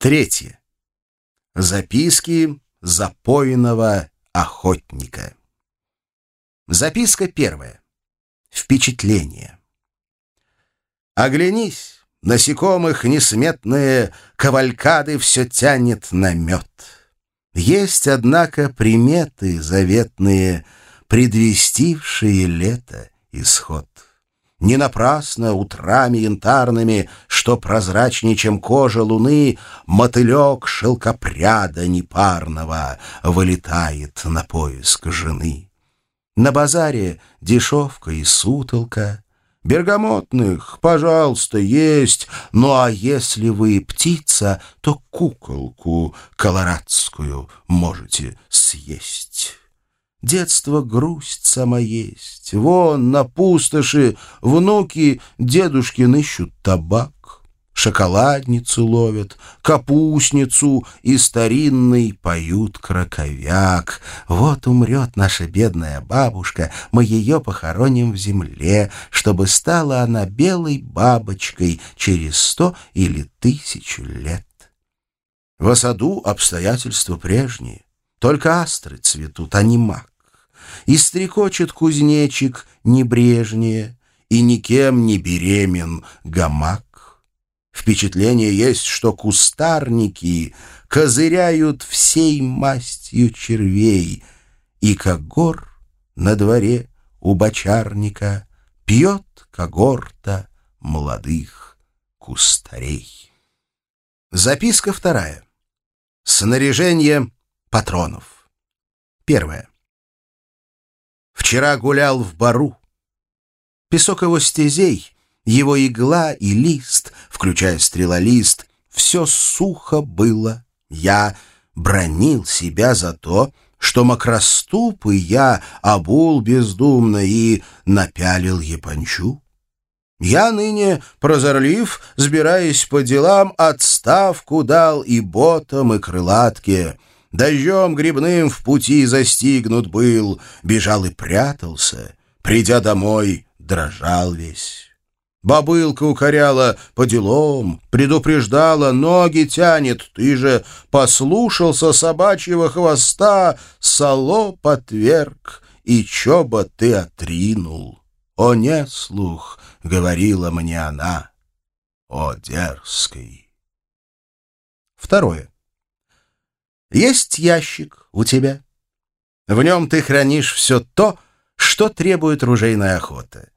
Третье. Записки запойного охотника. Записка первая. Впечатление. Оглянись, насекомых несметные кавалькады все тянет на мед. Есть, однако, приметы заветные, предвестившие лето исход. Не напрасно утрами янтарными, что прозрачнее, чем кожа луны, мотылек шелкопряда непарного вылетает на поиск жены. На базаре дешевка и сутолка, Бергамотных, пожалуйста, есть, ну а если вы птица, то куколку колорадскую можете съесть. Детство грусть сама есть. Вон на пустоши внуки дедушкин ищут табак. Шоколадницу ловят, капустницу и старинный поют краковяк. Вот умрет наша бедная бабушка, мы ее похороним в земле, чтобы стала она белой бабочкой через сто или тысячу лет. В саду обстоятельства прежние, только астры цветут, а не мак и стрекочет кузнечик небрежнее, и никем не беремен гамак. Впечатление есть, что кустарники козыряют всей мастью червей, и когор на дворе у бочарника пьет когорта молодых кустарей. Записка вторая. Снаряжение патронов. Первое. Вчера гулял в бару. Песок его стезей, его игла и лист, включая стрелолист, все сухо было. Я бронил себя за то, что макроступы я обул бездумно и напялил япончу. Я ныне, прозорлив, сбираясь по делам, отставку дал и ботам, и крылатке — Дождем грибным в пути застигнут был, Бежал и прятался, придя домой, дрожал весь. Бабылка укоряла по делам, предупреждала, ноги тянет, ты же послушался собачьего хвоста, сало потверг, и чоба ты отринул. О, не слух, говорила мне она, о, дерзкий. Второе. Есть ящик у тебя. В нем ты хранишь все то, что требует ружейная охота.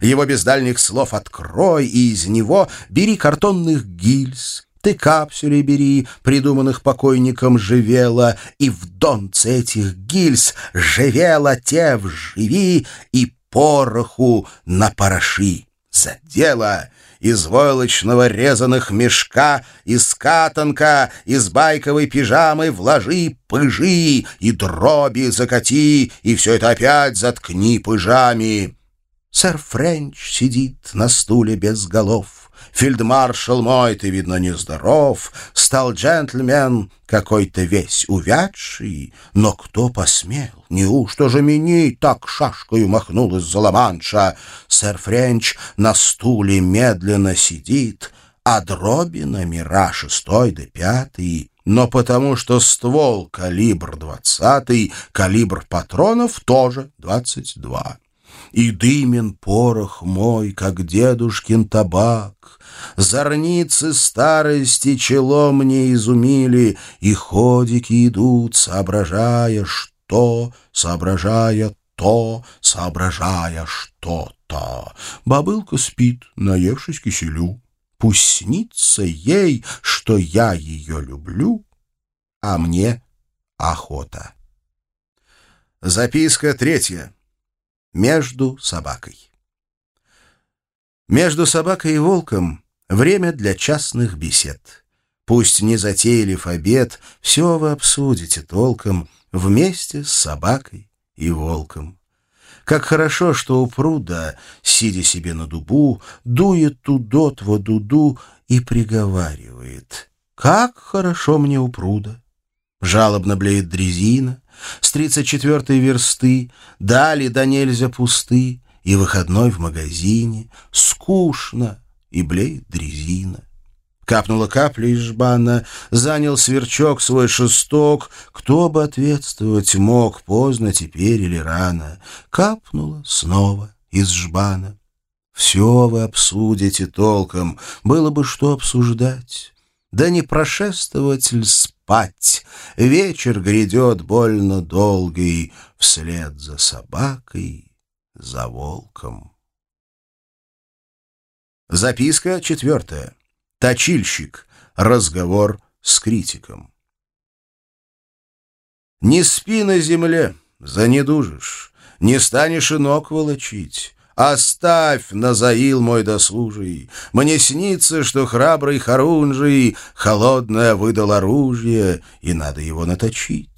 Его без дальних слов открой, и из него бери картонных гильз, ты капсюли бери, придуманных покойником Живела, и в донце этих гильз Живела те вживи и пороху на пороши. За дело из войлочного резаных мешка, из катанка, из байковой пижамы вложи пыжи и дроби закати, и все это опять заткни пыжами. Сэр Френч сидит на стуле без голов. Фельдмаршал мой, ты, видно, нездоров, Стал джентльмен какой-то весь увядший, Но кто посмел, неужто же мини Так шашкою махнул из-за ла Сэр Френч на стуле медленно сидит, А дроби номера шестой да пятый. Но потому что ствол калибр двадцатый, калибр патронов тоже двадцать два. И дымен порох мой, как дедушкин табак. Зорницы старости чело мне изумили, И ходики идут, соображая что, соображая то, соображая что-то. Бабылка спит, наевшись киселю. Пусть снится ей, что я ее люблю, а мне охота. Записка третья между собакой. Между собакой и волком время для частных бесед. Пусть не затеялив обед, все вы обсудите толком вместе с собакой и волком. Как хорошо, что у пруда, сидя себе на дубу, дует тудот-во дуду и приговаривает. «Как хорошо мне у пруда!» Жалобно блеет дрезина, с тридцать четвертой версты, дали до нельзя пусты, и выходной в магазине, скучно, и блеет дрезина. Капнула капля из жбана, занял сверчок свой шесток. Кто бы ответствовать мог, поздно теперь или рано. Капнула снова из жбана. Все вы обсудите толком, было бы что обсуждать. Да не прошествовать ль спать, вечер грядет больно долгий, вслед за собакой, за волком. Записка четвертая. Точильщик. Разговор с критиком. Не спи на земле, занедужишь, Не станешь и ног волочить. Оставь, Назаил мой досужий, Мне снится, что храбрый Харунжий Холодное выдал оружие, И надо его наточить.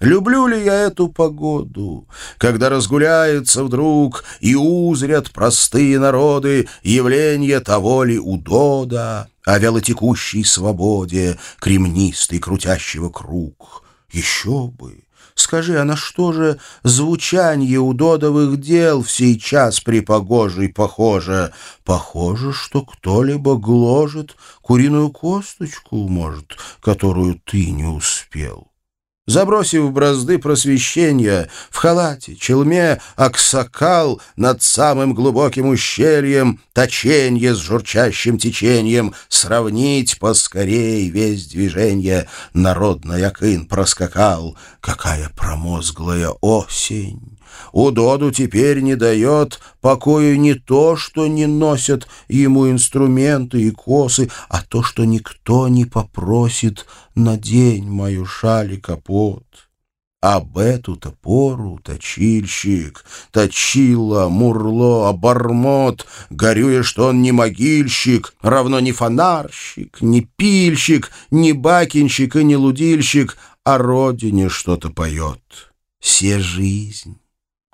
Люблю ли я эту погоду, когда разгуляется вдруг и узрят простые народы явление того ли удода о вялотекущей свободе, кремнистой крутящего круг? Еще бы! Скажи, а на что же звучание удодовых дел в сей час при погожей похоже? Похоже, что кто-либо гложет куриную косточку, может, которую ты не успел. Забросив бразды просвещения, в халате, челме, аксакал над самым глубоким ущельем, точенье с журчащим течением, сравнить поскорей весь движение, народный акын проскакал. Какая промозглая осень! У Доду теперь не дает покою не то, что не носят ему инструменты и косы, а то, что никто не попросит «надень мою шаль и капот». Об эту-то точильщик, точила, мурло, обормот, горюя, что он не могильщик, равно не фонарщик, не пильщик, не бакинщик и не лудильщик, а родине что-то поет. Все жизнь.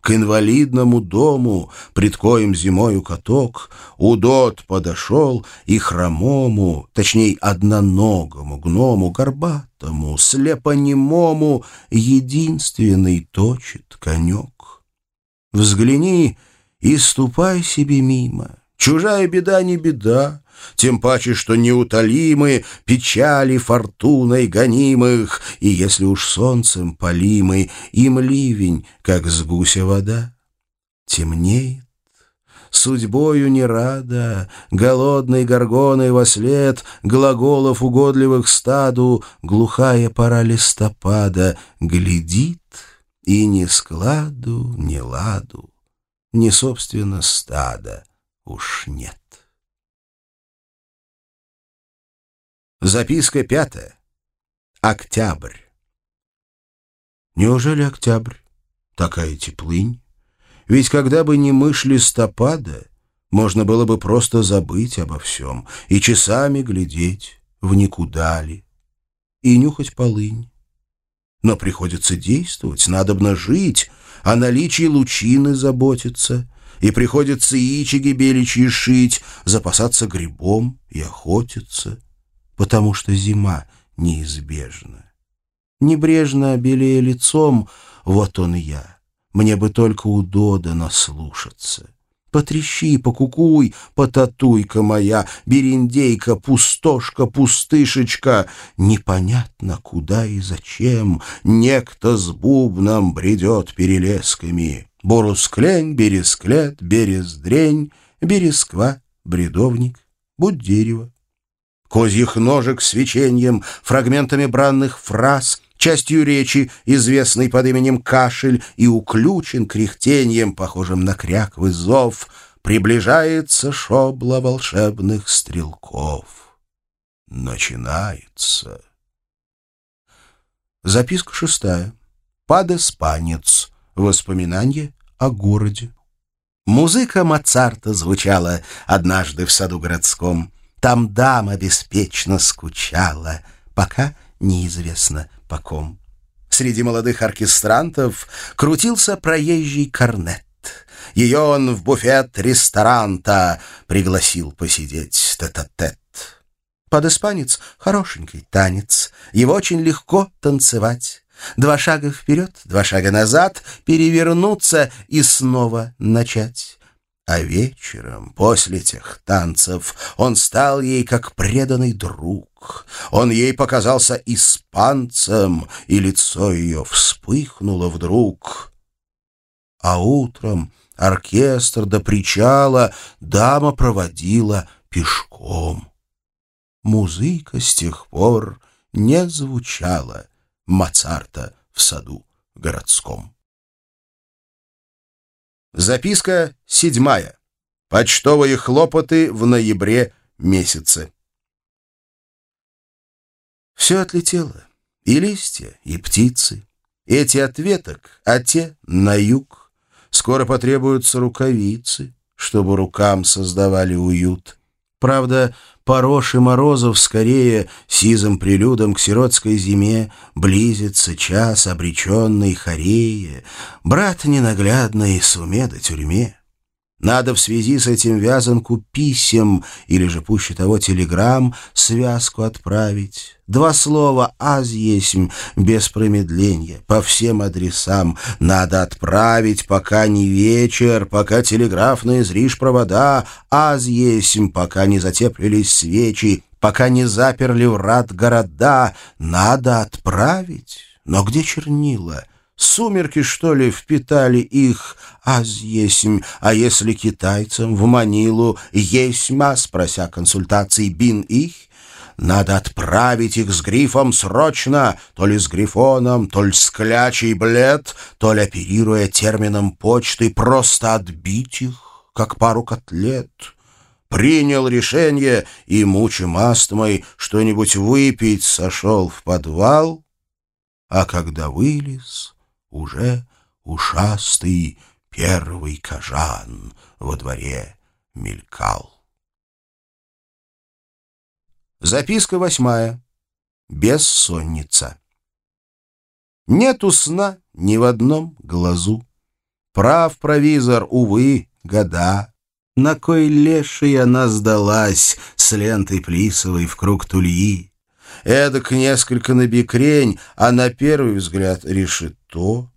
К инвалидному дому, пред коим зимою каток, Удот подошел и хромому, точней, одноногому гному, горбатому, слепонемому, единственный точит конек. Взгляни и ступай себе мимо, чужая беда не беда, тем паче, что неутолимы печали фортуной гонимых, и если уж солнцем полимы, им ливень, как с гуся вода. Темнеет, судьбою не рада, голодной горгоной во след, глаголов угодливых стаду, глухая пора листопада, глядит, и ни складу, ни ладу, ни, собственно, стада уж нет. Записка пятая. Октябрь. Неужели октябрь? Такая теплынь. Ведь когда бы не мышь листопада, можно было бы просто забыть обо всем и часами глядеть в никуда ли, и нюхать полынь. Но приходится действовать, надобно жить, о наличии лучины заботиться, и приходится ичиги беличьи шить, запасаться грибом и охотиться — потому что зима неизбежна. Небрежно белее лицом, вот он я. Мне бы только у Дода наслушаться. Потрещи, покукуй, потатуйка моя, бериндейка, пустошка, пустышечка. Непонятно, куда и зачем некто с бубном бредет перелесками. Борусклень, бересклет, берездрень, бересква, бредовник, будь дерево козьих ножек с свечением, фрагментами бранных фраз, частью речи, известной под именем кашель, и уключен кряхтением, похожим на кряквый зов, приближается шобла волшебных стрелков. Начинается. Записка шестая. Падеспанец. Воспоминание о городе. Музыка Моцарта звучала однажды в саду городском. Там дама беспечно скучала, пока неизвестно по ком. Среди молодых оркестрантов крутился проезжий корнет. Ее он в буфет ресторанта пригласил посидеть тет-а-тет. Под испанец хорошенький танец, его очень легко танцевать. Два шага вперед, два шага назад, перевернуться и снова начать. А вечером, после тех танцев, он стал ей как преданный друг. Он ей показался испанцем, и лицо ее вспыхнуло вдруг. А утром оркестр до причала дама проводила пешком. Музыка с тех пор не звучала Моцарта в саду городском. Записка седьмая. Почтовые хлопоты в ноябре месяце. Все отлетело. И листья, и птицы. Эти от веток, а те на юг. Скоро потребуются рукавицы, чтобы рукам создавали уют. Правда, Порош и Морозов скорее сизым прелюдом к сиротской зиме близится час обреченной хорея, брат ненаглядный суме до тюрьме. Надо в связи с этим вязанку писем, или же пуще того телеграмм, связку отправить. Два слова «аз есмь» без промедления, по всем адресам. Надо отправить, пока не вечер, пока телеграфные зришь провода, «аз есмь», пока не затеплились свечи, пока не заперли врат города. Надо отправить. Но где чернила? Сумерки, что ли, впитали их, аз есмь, а если китайцам в Манилу есьма, спрося консультаций бин их, надо отправить их с грифом срочно, то ли с грифоном, то ли с клячей блед, то ли, оперируя термином почты, просто отбить их, как пару котлет. Принял решение и, мучим астмой, что-нибудь выпить, сошел в подвал, а когда вылез уже ушастый первый кожан во дворе мелькал. Записка восьмая. Бессонница. Нету сна ни в одном глазу. Прав провизор, увы, года. На кой лешей она сдалась с лентой плисовой в круг тульи? Эдак несколько набекрень, а на первый взгляд решето.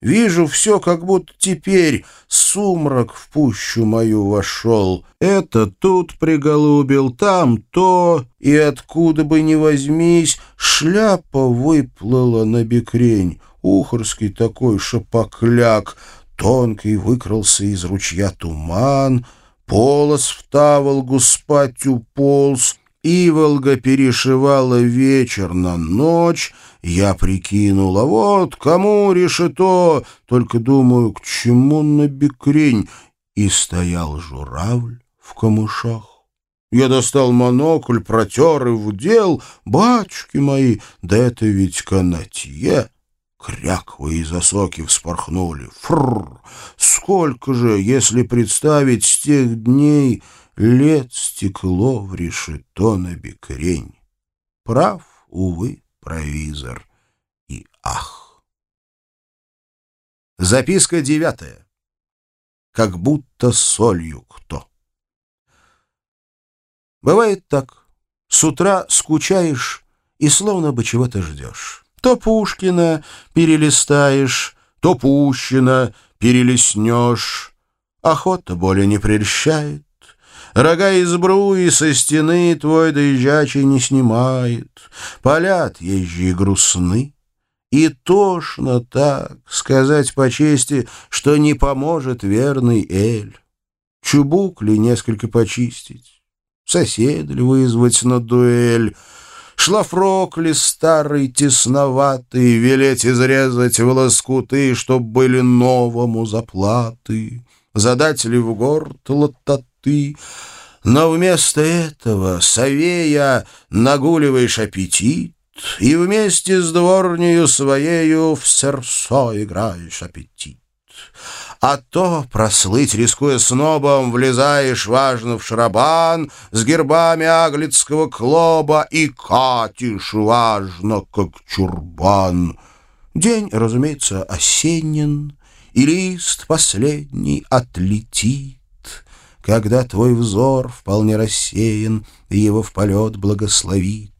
Вижу все, как будто теперь сумрак в пущу мою вошел. Это тут приголубил, там то, и откуда бы ни возьмись, шляпа выплыла на бекрень. Ухорский такой шапокляк, тонкий выкрался из ручья туман, полос в таволгу спать уполз, Иволга перешивала вечер на ночь, я прикинула, вот кому решето, только думаю, к чему набекрень, и стоял журавль в камышах. Я достал монокль, протер и вдел, бачки мои, да это ведь канатье. Кряквы и засоки вспорхнули. Фррр! Сколько же, если представить с тех дней Лет стекло в решето на бекрень. Прав, увы, провизор. И ах! Записка девятая. Как будто солью кто. Бывает так. С утра скучаешь и словно бы чего-то ждешь. То Пушкина перелистаешь, то Пущина перелистнешь. Охота более не прельщает. Рога из бруи со стены твой доезжачий не снимает. Полят езжие грустны. И тошно так сказать по чести, что не поможет верный Эль. Чубук ли несколько почистить, сосед ли вызвать на дуэль, Шлафрок ли старый, тесноватый, велеть изрезать в лоскуты, Чтоб были новому заплаты, задать ли в горд лотот ты, но вместо этого, совея, нагуливаешь аппетит, и вместе с дворнею своею в сердцо играешь аппетит. А то прослыть, рискуя снобом, влезаешь важно в шрабан с гербами аглицкого клоба и катишь важно, как чурбан. День, разумеется, осенен, и лист последний отлетит когда твой взор вполне рассеян, и его в полет благословит.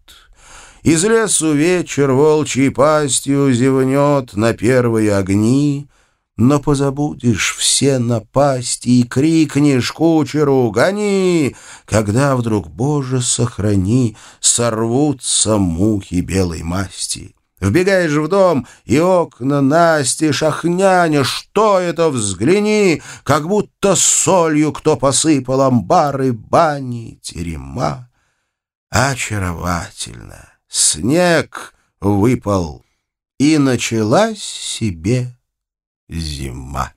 Из лесу вечер волчьей пастью зевнет на первые огни, но позабудешь все напасти и крикнешь кучеру «Гони!», когда вдруг, Боже, сохрани, сорвутся мухи белой масти. Вбегаешь в дом, и окна Насти шахняня, что это, взгляни, как будто солью кто посыпал амбары, бани, терема. Очаровательно! Снег выпал, и началась себе зима.